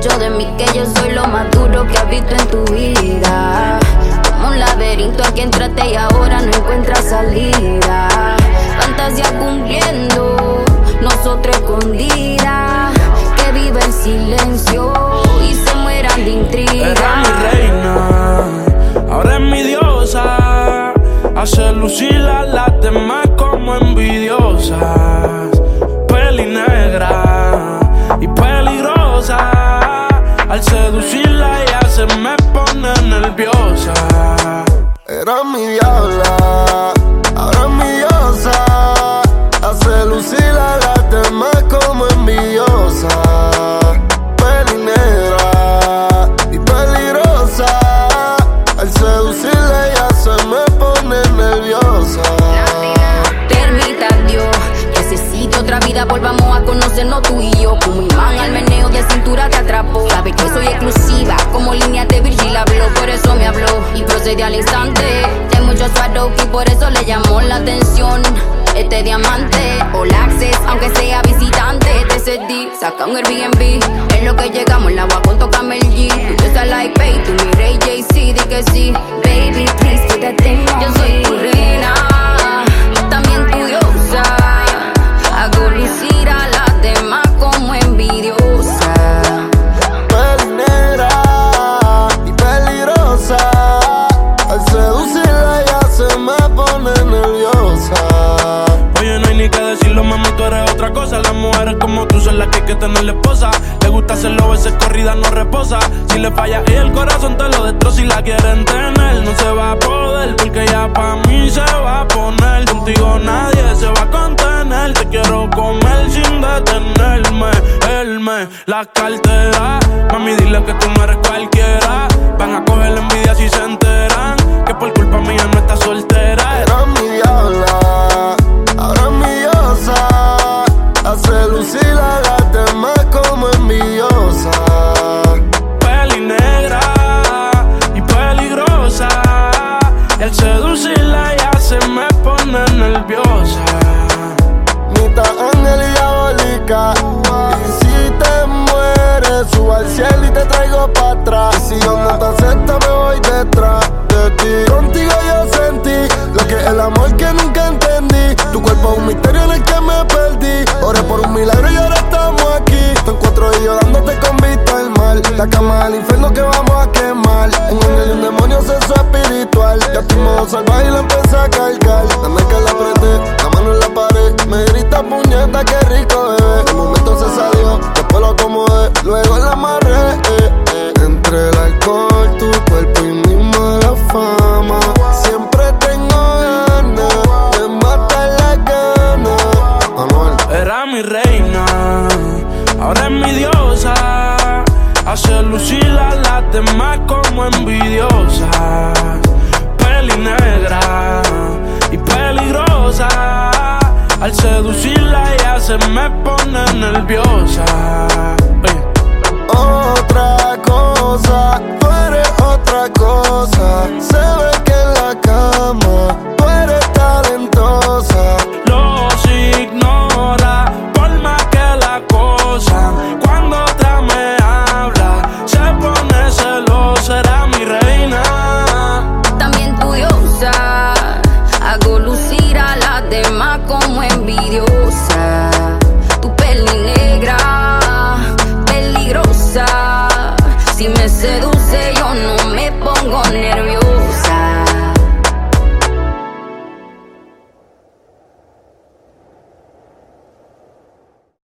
dicho de mí que yo soy lo más duro que has visto en tu vida. Como un laberinto aquí entraste y ahora no encuentras salida. Fantasía cumpliendo, nosotros escondidas. Que vive en silencio y se mueran de intriga. Era mi reina, ahora es mi diosa. Hace lucir a las demás como envidiosas. Virgil habló, por eso me habló y procede al instante. Hay muchos y por eso le llamó la atención. Este diamante, all access, aunque sea visitante, te cedí, saca un Airbnb. Es lo que llegamos, la agua con tocarme el G. Tú like pay, tú mi rey JC, di que sí. Baby, please put that thing decirlo, mami, tú eres otra cosa. Las mujeres como tú son las que hay que tener esposa. Le gusta hacerlo, veces corrida no reposa. Si le falla y el corazón te lo destroza. Si la quieren tener, no se va a poder. Porque ya pa' mí se va a poner. Contigo nadie se va a contener. Te quiero comer sin detenerme. Él me la cartera. Mami, dile que tú no eres La cama del infierno que vamos a quemar. Un ángel y un demonio, sexo espiritual. Ya tu modo y la empecé a cargar. Dame que la apreté, la mano en la pared. Me grita puñeta, qué rico bebé. Demás como envidiosas. Peli negra y peligrosa. Al seducirla ya se me pone nerviosa.